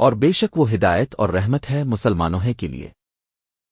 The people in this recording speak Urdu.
اور بے شک وہ ہدایت اور رحمت ہے مسلمانوں ہے کے لیے۔